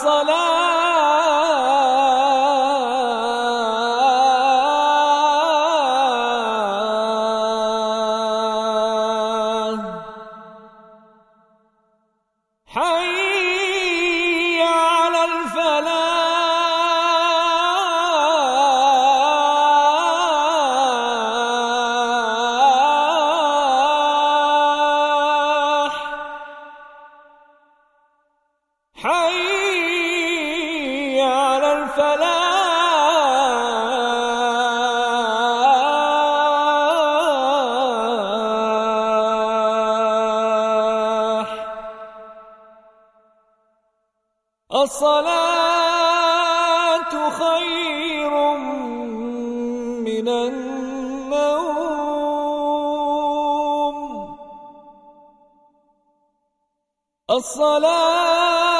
الصلاة الفلاح الصلاة خير من النوم. الصلاة